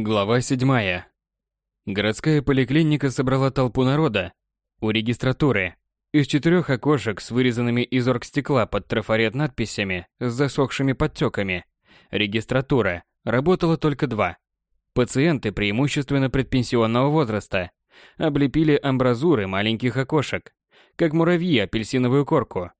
Глава 7. Городская поликлиника собрала толпу народа у регистратуры. Из четырех окошек с вырезанными из оргстекла под трафарет надписями с засохшими подтеками регистратура работало только два. Пациенты преимущественно предпенсионного возраста облепили амбразуры маленьких окошек, как муравьи апельсиновую корку.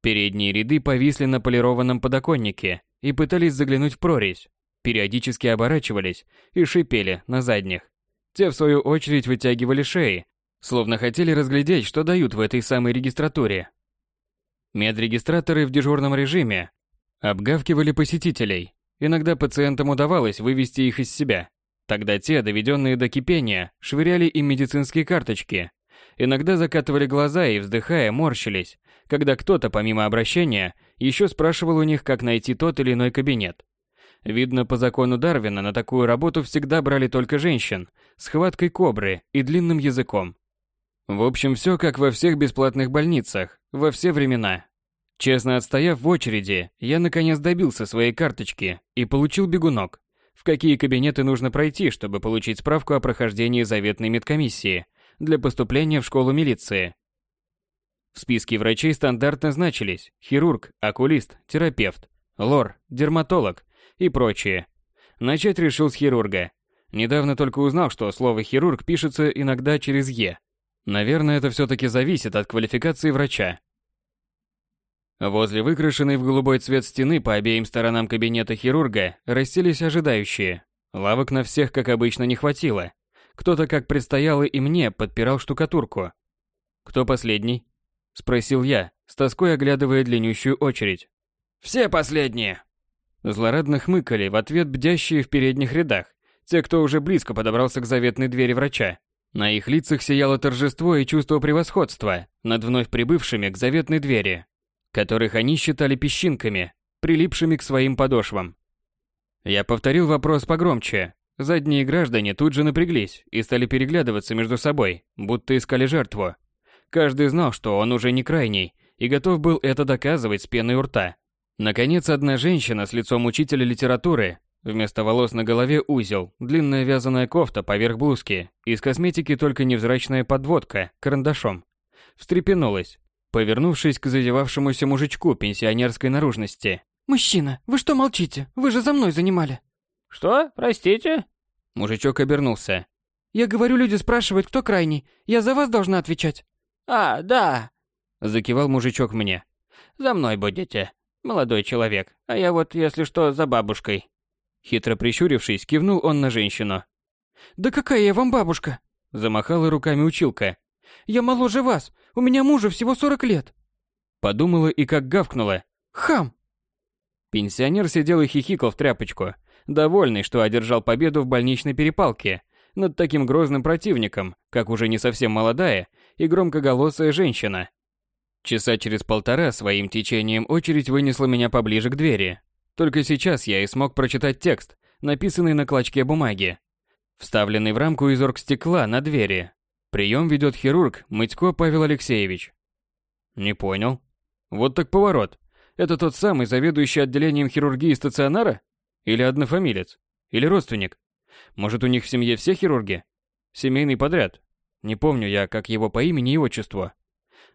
Передние ряды повисли на полированном подоконнике и пытались заглянуть в прорезь, периодически оборачивались и шипели на задних. Те, в свою очередь, вытягивали шеи, словно хотели разглядеть, что дают в этой самой регистратуре. Медрегистраторы в дежурном режиме обгавкивали посетителей. Иногда пациентам удавалось вывести их из себя. Тогда те, доведенные до кипения, швыряли им медицинские карточки. Иногда закатывали глаза и, вздыхая, морщились, когда кто-то, помимо обращения, еще спрашивал у них, как найти тот или иной кабинет. Видно, по закону Дарвина на такую работу всегда брали только женщин, с хваткой кобры и длинным языком. В общем, все как во всех бесплатных больницах, во все времена. Честно отстояв в очереди, я наконец добился своей карточки и получил бегунок. В какие кабинеты нужно пройти, чтобы получить справку о прохождении заветной медкомиссии для поступления в школу милиции. В списке врачей стандартно значились хирург, окулист, терапевт, лор, дерматолог и прочее. Начать решил с хирурга. Недавно только узнал, что слово «хирург» пишется иногда через «е». Наверное, это все-таки зависит от квалификации врача. Возле выкрашенной в голубой цвет стены по обеим сторонам кабинета хирурга расселись ожидающие. Лавок на всех, как обычно, не хватило. Кто-то, как предстояло и мне, подпирал штукатурку. «Кто последний?» – спросил я, с тоской оглядывая длиннющую очередь. «Все последние!» Злорадно хмыкали в ответ бдящие в передних рядах, те, кто уже близко подобрался к заветной двери врача. На их лицах сияло торжество и чувство превосходства над вновь прибывшими к заветной двери, которых они считали песчинками, прилипшими к своим подошвам. Я повторил вопрос погромче. Задние граждане тут же напряглись и стали переглядываться между собой, будто искали жертву. Каждый знал, что он уже не крайний, и готов был это доказывать с пеной у рта. Наконец, одна женщина с лицом учителя литературы, вместо волос на голове узел, длинная вязаная кофта поверх блузки, из косметики только невзрачная подводка карандашом, встрепенулась, повернувшись к зазевавшемуся мужичку пенсионерской наружности. «Мужчина, вы что молчите? Вы же за мной занимали!» «Что? Простите?» Мужичок обернулся. «Я говорю, люди спрашивают, кто крайний. Я за вас должна отвечать». «А, да!» Закивал мужичок мне. «За мной будете молодой человек, а я вот, если что, за бабушкой». Хитро прищурившись, кивнул он на женщину. «Да какая я вам бабушка?» Замахала руками училка. «Я моложе вас, у меня мужу всего сорок лет». Подумала и как гавкнула. «Хам!» Пенсионер сидел и хихикал в тряпочку, довольный, что одержал победу в больничной перепалке над таким грозным противником, как уже не совсем молодая и громкоголосая женщина. Часа через полтора своим течением очередь вынесла меня поближе к двери. Только сейчас я и смог прочитать текст, написанный на клочке бумаги, вставленный в рамку из оргстекла на двери. Прием ведет хирург Мытько Павел Алексеевич. Не понял. Вот так поворот. Это тот самый заведующий отделением хирургии стационара? Или однофамилец? Или родственник? Может, у них в семье все хирурги? Семейный подряд. Не помню я, как его по имени и отчеству.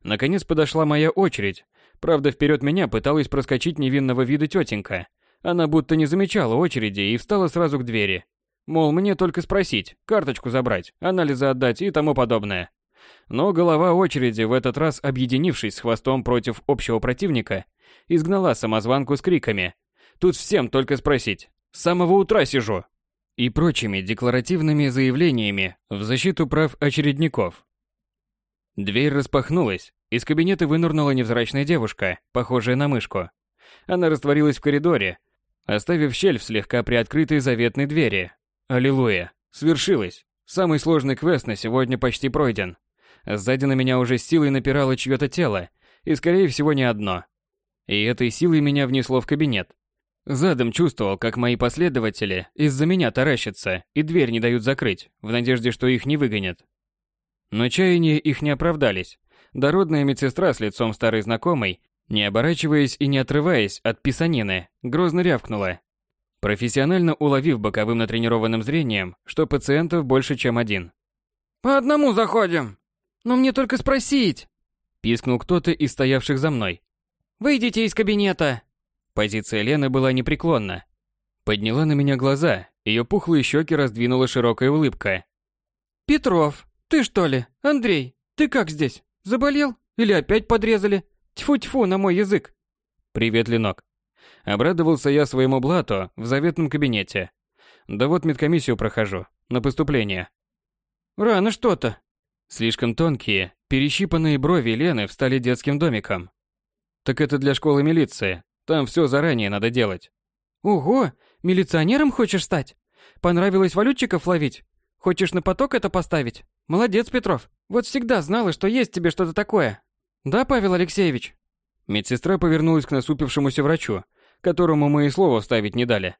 Наконец подошла моя очередь. Правда, вперед меня пыталась проскочить невинного вида тетенька. Она будто не замечала очереди и встала сразу к двери. Мол, мне только спросить, карточку забрать, анализы отдать и тому подобное. Но голова очереди, в этот раз объединившись с хвостом против общего противника, изгнала самозванку с криками. «Тут всем только спросить. С самого утра сижу!» и прочими декларативными заявлениями в защиту прав очередников. Дверь распахнулась. Из кабинета вынырнула невзрачная девушка, похожая на мышку. Она растворилась в коридоре, оставив щель в слегка приоткрытой заветной двери. Аллилуйя. Свершилось. Самый сложный квест на сегодня почти пройден. Сзади на меня уже силой напирало чье-то тело, и скорее всего не одно. И этой силой меня внесло в кабинет. Задом чувствовал, как мои последователи из-за меня таращатся и дверь не дают закрыть, в надежде, что их не выгонят. Но чаяния их не оправдались. Дородная медсестра с лицом старой знакомой, не оборачиваясь и не отрываясь от писанины, грозно рявкнула. профессионально уловив боковым натренированным зрением, что пациентов больше, чем один. «По одному заходим. Но мне только спросить!» Пискнул кто-то из стоявших за мной. «Выйдите из кабинета!» Позиция Лены была непреклонна. Подняла на меня глаза, ее пухлые щеки раздвинула широкая улыбка. «Петров, ты что ли? Андрей, ты как здесь? Заболел? Или опять подрезали? Тьфу-тьфу на мой язык!» «Привет, Ленок!» Обрадовался я своему блату в заветном кабинете. Да вот медкомиссию прохожу, на поступление. «Рано что-то!» Слишком тонкие, перещипанные брови Лены встали детским домиком. «Так это для школы милиции, там все заранее надо делать». «Ого, милиционером хочешь стать? Понравилось валютчиков ловить? Хочешь на поток это поставить? Молодец, Петров. Вот всегда знала, что есть тебе что-то такое. Да, Павел Алексеевич?» Медсестра повернулась к насупившемуся врачу, которому мы и слова вставить не дали.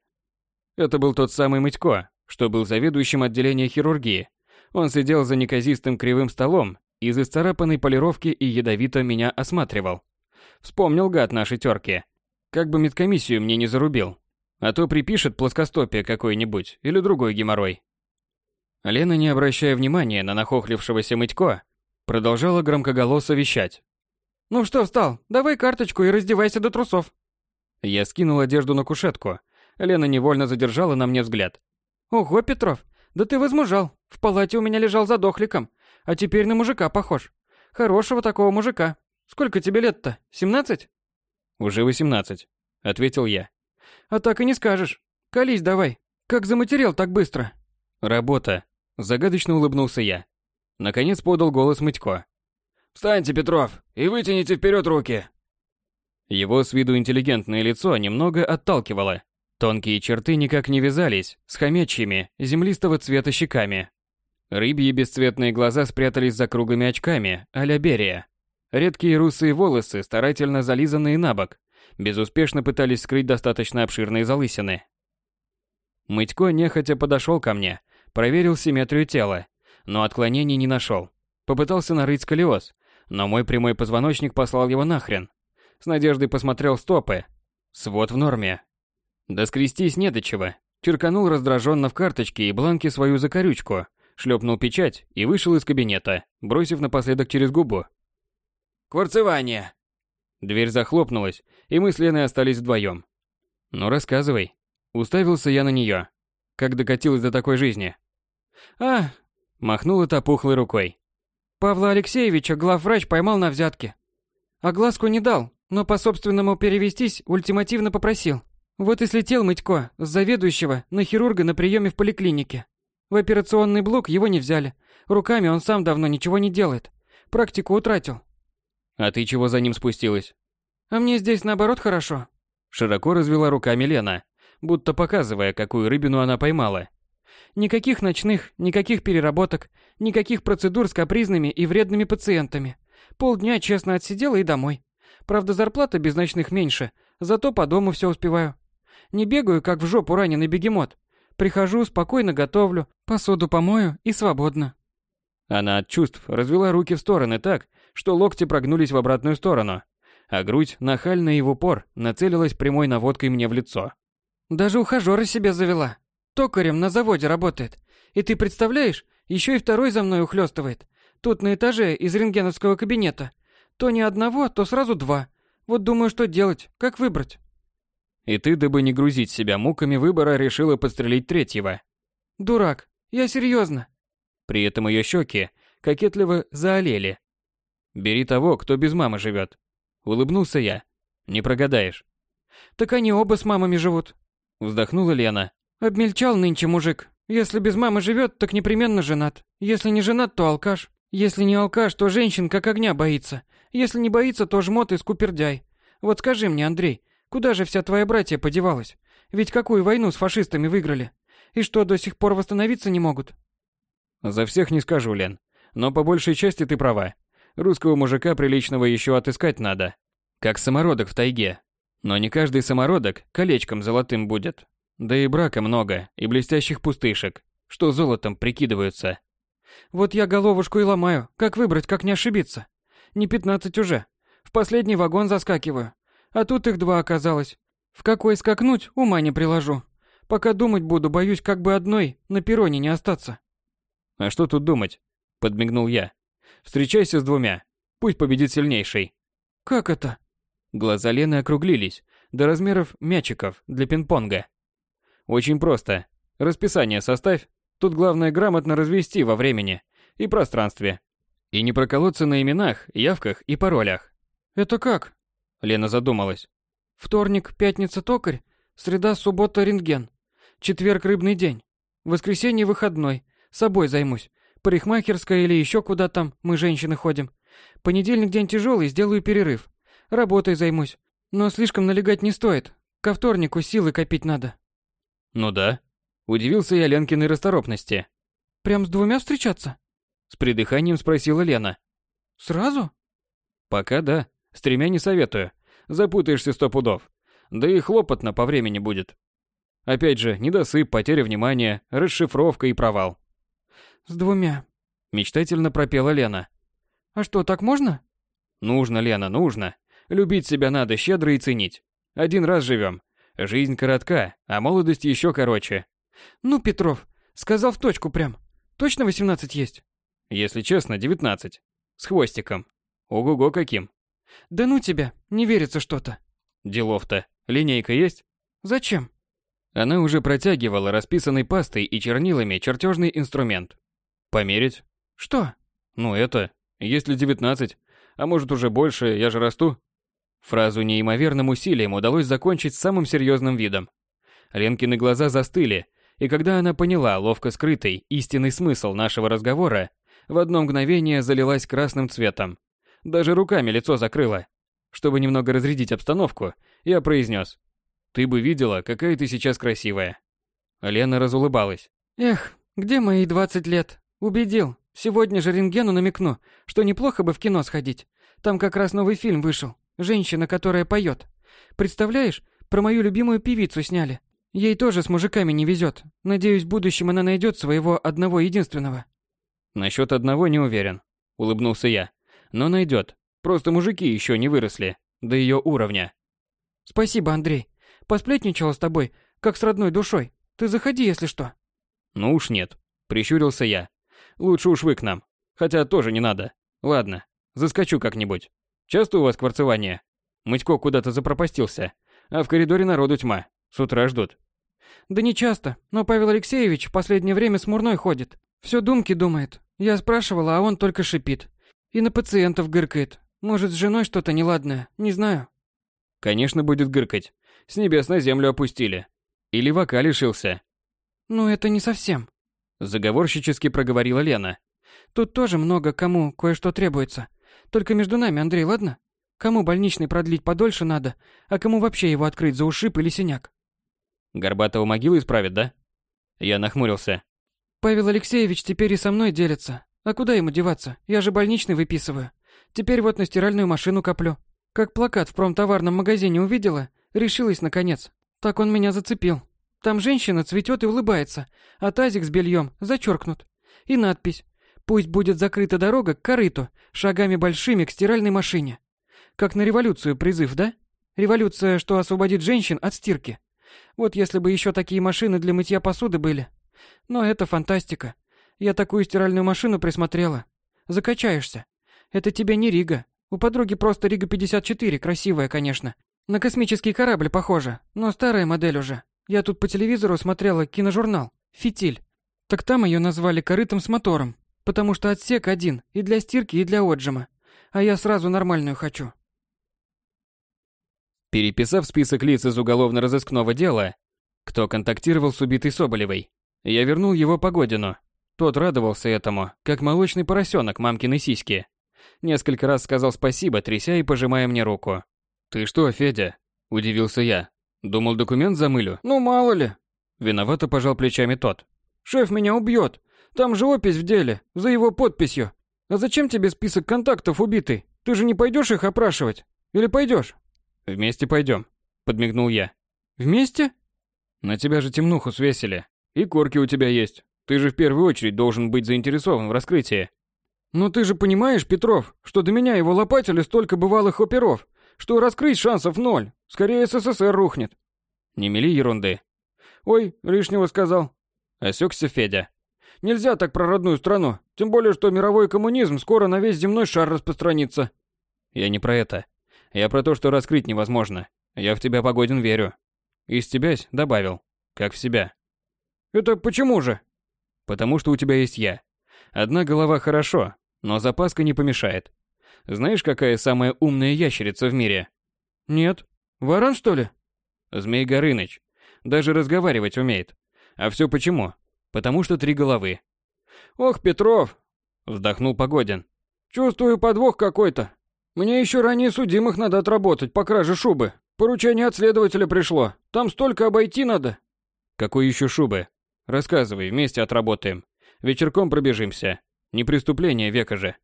Это был тот самый Мытько, что был заведующим отделения хирургии. Он сидел за неказистым кривым столом, из исцарапанной полировки и ядовито меня осматривал. Вспомнил гад нашей терки. Как бы медкомиссию мне не зарубил. А то припишет плоскостопие какой-нибудь или другой геморрой. Лена, не обращая внимания на нахохлившегося Мытько, продолжала громкоголосо вещать. «Ну что встал? Давай карточку и раздевайся до трусов». Я скинул одежду на кушетку. Лена невольно задержала на мне взгляд. «Ого, Петров, да ты возмужал. В палате у меня лежал задохликом, а теперь на мужика похож. Хорошего такого мужика. Сколько тебе лет-то? Семнадцать?» «Уже восемнадцать», — ответил я. «А так и не скажешь. Колись давай. Как заматерел так быстро?» «Работа», — загадочно улыбнулся я. Наконец подал голос Мытько. «Встаньте, Петров, и вытяните вперед руки!» Его с виду интеллигентное лицо немного отталкивало. Тонкие черты никак не вязались с хомячьими, землистого цвета щеками. Рыбьи бесцветные глаза спрятались за круглыми очками а-ля Берия. Редкие русые волосы, старательно зализанные на бок, безуспешно пытались скрыть достаточно обширные залысины. Мытько нехотя подошел ко мне, проверил симметрию тела, но отклонений не нашел. Попытался нарыть сколиоз, но мой прямой позвоночник послал его нахрен. С надеждой посмотрел стопы. Свод в норме. Да скрестись не до чего. Черканул раздраженно в карточке и бланке свою закорючку, шлепнул печать и вышел из кабинета, бросив напоследок через губу. «Кварцевание!» Дверь захлопнулась, и мы с Леной остались вдвоем. «Ну, рассказывай». Уставился я на нее. Как докатилась до такой жизни? «А!» Махнула та пухлой рукой. «Павла Алексеевича главврач поймал на взятке. Огласку не дал, но по собственному перевестись ультимативно попросил. Вот и слетел Мытько с заведующего на хирурга на приеме в поликлинике. В операционный блок его не взяли. Руками он сам давно ничего не делает. Практику утратил. А ты чего за ним спустилась? А мне здесь наоборот хорошо. Широко развела руками Лена, будто показывая, какую рыбину она поймала. Никаких ночных, никаких переработок, никаких процедур с капризными и вредными пациентами. Полдня честно отсидела и домой. Правда, зарплата без ночных меньше, зато по дому все успеваю. Не бегаю, как в жопу раненый бегемот. Прихожу, спокойно готовлю, посуду помою и свободно. Она от чувств развела руки в стороны так, что локти прогнулись в обратную сторону, а грудь, нахально и в упор, нацелилась прямой наводкой мне в лицо. Даже ухажёра себе завела. Токарем на заводе работает. И ты представляешь, еще и второй за мной ухлёстывает. Тут на этаже из рентгеновского кабинета. То не одного, то сразу два. Вот думаю, что делать, как выбрать. И ты, дабы не грузить себя муками выбора, решила подстрелить третьего. Дурак, я серьезно. При этом ее щеки кокетливо заолели. Бери того, кто без мамы живет. Улыбнулся я. Не прогадаешь. Так они оба с мамами живут. Вздохнула Лена. Обмельчал нынче мужик. Если без мамы живет, так непременно женат. Если не женат, то алкаш. Если не алкаш, то женщин как огня боится. Если не боится, то жмот и скупердяй. Вот скажи мне, Андрей, куда же вся твоя братья подевалась? Ведь какую войну с фашистами выиграли? И что, до сих пор восстановиться не могут? За всех не скажу, Лен. Но по большей части ты права. Русского мужика приличного еще отыскать надо. Как самородок в тайге. Но не каждый самородок колечком золотым будет. Да и брака много, и блестящих пустышек, что золотом прикидываются. Вот я головушку и ломаю, как выбрать, как не ошибиться. Не пятнадцать уже. В последний вагон заскакиваю. А тут их два оказалось. В какой скакнуть, ума не приложу. Пока думать буду, боюсь, как бы одной на перроне не остаться. А что тут думать? Подмигнул я. Встречайся с двумя. Пусть победит сильнейший. Как это? Глаза Лены округлились до размеров мячиков для пинг-понга. Очень просто. Расписание составь. Тут главное грамотно развести во времени и пространстве. И не проколоться на именах, явках и паролях. Это как? Лена задумалась. Вторник, пятница токарь, среда, суббота рентген. Четверг рыбный день. Воскресенье выходной. Собой займусь. Парикмахерская или еще куда там, мы женщины ходим. Понедельник день тяжелый, сделаю перерыв. Работой займусь. Но слишком налегать не стоит. Ко вторнику силы копить надо. Ну да. Удивился я Ленкиной расторопности. Прям с двумя встречаться? С придыханием спросила Лена. Сразу? Пока да. С тремя не советую. Запутаешься сто пудов. Да и хлопотно по времени будет. Опять же, недосып, потеря внимания, расшифровка и провал. С двумя. Мечтательно пропела Лена. А что, так можно? Нужно, Лена, нужно. Любить себя надо щедро и ценить. Один раз живем. Жизнь коротка, а молодость еще короче. Ну, Петров, сказал в точку прям. Точно 18 есть? Если честно, 19. С хвостиком. Ого-го каким. Да ну тебя, не верится что-то. Делов-то. Линейка есть? Зачем? Она уже протягивала расписанной пастой и чернилами чертежный инструмент. Померить? Что? Ну это, если 19, а может уже больше, я же расту. Фразу неимоверным усилием удалось закончить самым серьезным видом. Ленкины глаза застыли, и когда она поняла ловко скрытый истинный смысл нашего разговора, в одно мгновение залилась красным цветом. Даже руками лицо закрыла. Чтобы немного разрядить обстановку, я произнес. «Ты бы видела, какая ты сейчас красивая». Лена разулыбалась. «Эх, где мои 20 лет? Убедил. Сегодня же рентгену намекну, что неплохо бы в кино сходить. Там как раз новый фильм вышел. Женщина, которая поет. Представляешь, про мою любимую певицу сняли. Ей тоже с мужиками не везет. Надеюсь, в будущем она найдет своего одного единственного. Насчет одного не уверен, улыбнулся я. Но найдет. Просто мужики еще не выросли до ее уровня. Спасибо, Андрей. Посплетничала с тобой, как с родной душой. Ты заходи, если что. Ну уж нет, прищурился я. Лучше уж вы к нам. Хотя тоже не надо. Ладно, заскочу как-нибудь. Часто у вас кварцевание? Мытько куда-то запропастился, а в коридоре народу тьма. С утра ждут. Да не часто, но Павел Алексеевич в последнее время смурной ходит. Все думки думает. Я спрашивала, а он только шипит. И на пациентов гыркает. Может, с женой что-то неладное, не знаю. Конечно, будет гыркать. С небес на землю опустили. Или вока лишился. Ну, это не совсем. Заговорщически проговорила Лена. Тут тоже много кому кое-что требуется. Только между нами, Андрей, ладно? Кому больничный продлить подольше надо, а кому вообще его открыть за ушиб или синяк? Горбатого могилу исправит, да? Я нахмурился. Павел Алексеевич теперь и со мной делится. А куда ему деваться? Я же больничный выписываю. Теперь вот на стиральную машину коплю. Как плакат в промтоварном магазине увидела, решилась наконец. Так он меня зацепил. Там женщина цветет и улыбается, а тазик с бельем зачеркнут. И надпись «Пусть будет закрыта дорога к корыту, шагами большими к стиральной машине». Как на революцию призыв, да? Революция, что освободит женщин от стирки. Вот если бы еще такие машины для мытья посуды были. Но это фантастика. Я такую стиральную машину присмотрела. Закачаешься. Это тебе не Рига. У подруги просто Рига 54, красивая, конечно. На космический корабль похожа, но старая модель уже. Я тут по телевизору смотрела киножурнал «Фитиль». Так там ее назвали корытом с мотором, потому что отсек один и для стирки, и для отжима. А я сразу нормальную хочу. Переписав список лиц из уголовно-розыскного дела, кто контактировал с убитой Соболевой, я вернул его Погодину. Тот радовался этому, как молочный поросенок мамкиной сиськи. Несколько раз сказал спасибо, тряся и пожимая мне руку. «Ты что, Федя?» – удивился я. «Думал, документ замылю?» «Ну, мало ли». Виновато пожал плечами тот. «Шеф меня убьет. Там же опись в деле, за его подписью. А зачем тебе список контактов убитый? Ты же не пойдешь их опрашивать? Или пойдешь? «Вместе пойдем», — подмигнул я. «Вместе?» «На тебя же темнуху свесили. И корки у тебя есть. Ты же в первую очередь должен быть заинтересован в раскрытии». «Но ты же понимаешь, Петров, что до меня его лопатили столько бывалых оперов, что раскрыть шансов ноль. Скорее СССР рухнет». «Не мели ерунды. Ой, лишнего сказал. Осекся Федя. Нельзя так про родную страну, тем более, что мировой коммунизм скоро на весь земной шар распространится. Я не про это. Я про то, что раскрыть невозможно. Я в тебя, Погодин, верю. Из тебя добавил. Как в себя. Это почему же? Потому что у тебя есть я. Одна голова хорошо, но запаска не помешает. Знаешь, какая самая умная ящерица в мире? Нет. Варан, что ли? Змей Горыныч. Даже разговаривать умеет. А все почему? Потому что три головы. Ох, Петров, вздохнул Погодин. Чувствую подвох какой-то. Мне еще ранее судимых надо отработать по краже шубы. Поручение от следователя пришло. Там столько обойти надо. Какой еще шубы? Рассказывай, вместе отработаем. Вечерком пробежимся. Не преступление века же.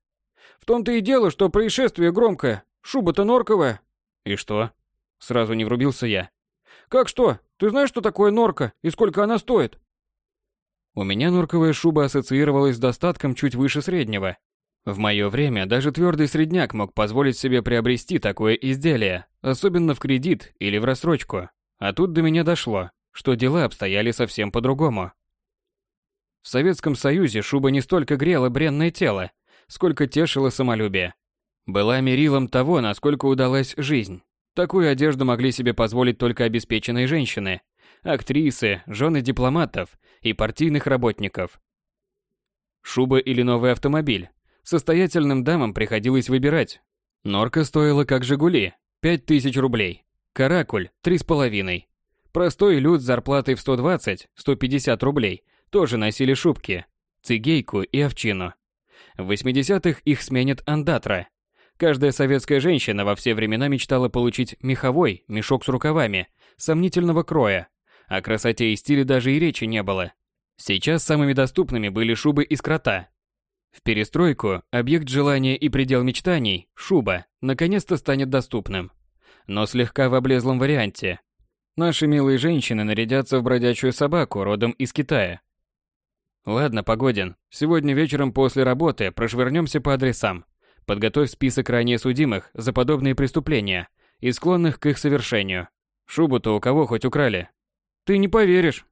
В том-то и дело, что происшествие громкое. Шуба-то норковая. И что? Сразу не врубился я. Как что? Ты знаешь, что такое норка и сколько она стоит? У меня норковая шуба ассоциировалась с достатком чуть выше среднего. В мое время даже твердый средняк мог позволить себе приобрести такое изделие, особенно в кредит или в рассрочку. А тут до меня дошло, что дела обстояли совсем по-другому. В Советском Союзе шуба не столько грела бренное тело, сколько тешила самолюбие. Была мерилом того, насколько удалась жизнь. Такую одежду могли себе позволить только обеспеченные женщины, актрисы, жены дипломатов и партийных работников. Шуба или новый автомобиль. Состоятельным дамам приходилось выбирать. Норка стоила как «Жигули» – 5000 рублей. Каракуль – 3,5. Простой люд с зарплатой в 120-150 рублей тоже носили шубки, цигейку и овчину. В 80-х их сменят андатра. Каждая советская женщина во все времена мечтала получить меховой мешок с рукавами, сомнительного кроя. О красоте и стиле даже и речи не было. Сейчас самыми доступными были шубы из крота. В перестройку объект желания и предел мечтаний, шуба, наконец-то станет доступным. Но слегка в облезлом варианте. Наши милые женщины нарядятся в бродячую собаку родом из Китая. Ладно, Погодин, сегодня вечером после работы прошвырнемся по адресам. Подготовь список ранее судимых за подобные преступления и склонных к их совершению. Шубу-то у кого хоть украли? Ты не поверишь.